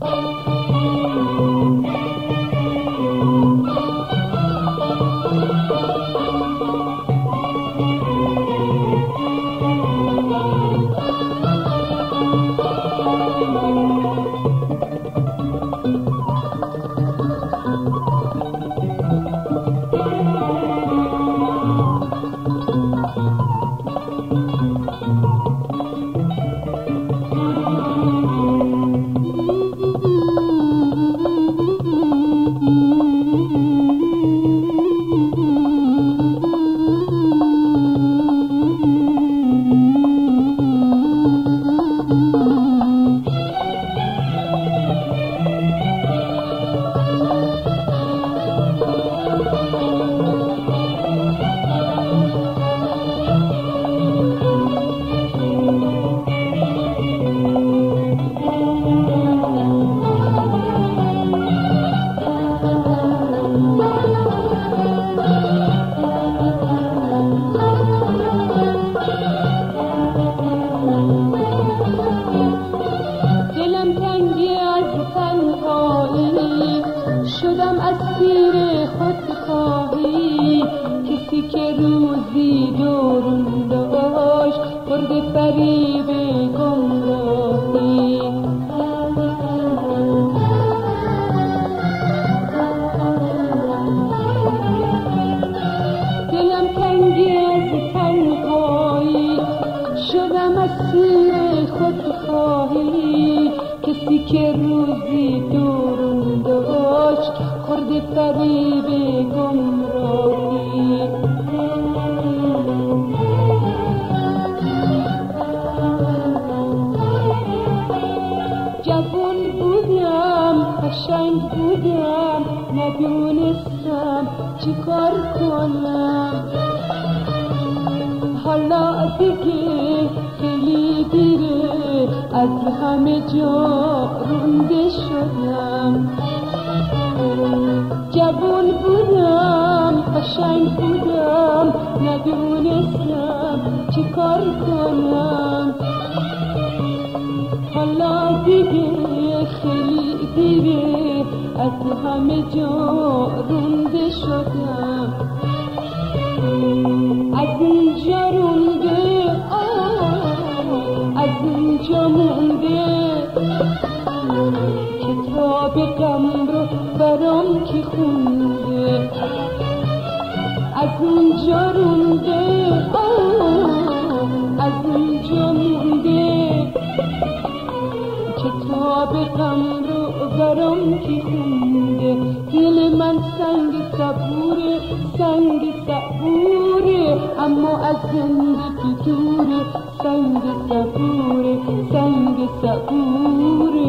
دلم روزی دورون داشت برد فریب گمراهی دلم تنگی از تنهایی شدم خود خواهی. کسی که روزی دورون داشت خورد فریب گمراهی ندونستم چی کار کنم؟ حالا دیگه خیلی دیره از همه جا رونده شدم. جوان بودم قشنگ بودم ندونستم چی کار کنم. حالا دیگه خیلی دیره. از همه جا رونده شدم. از اینجا رونده از اینجا مونده. کتاب غم رو برام کی خونده. از اینجا رونده از اینجا مونده. کتاب غم yaram ki sende Dili man sangi saburi, sangi saburi Ammo azindi ki turi, sangi saburi, sangi saburi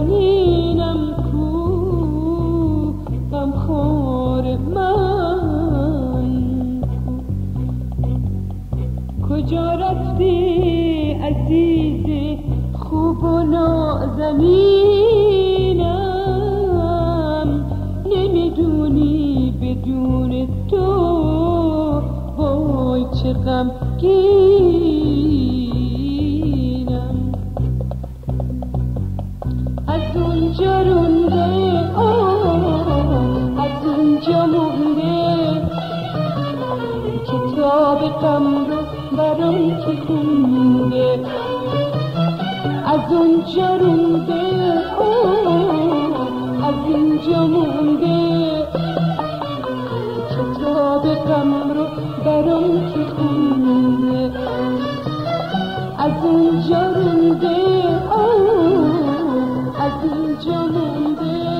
نازنینم کو غمخوار من. کجا رفتی عزیز خوب و نازنینم؟ نمی‌دونی بدون تو وای چه غمگینم عشقم رو برای که خونده. از اونجا رونده. از اینجا مونده. کتاب غم رو برای که خونده. از اونجا رونده. از اینجا مونده.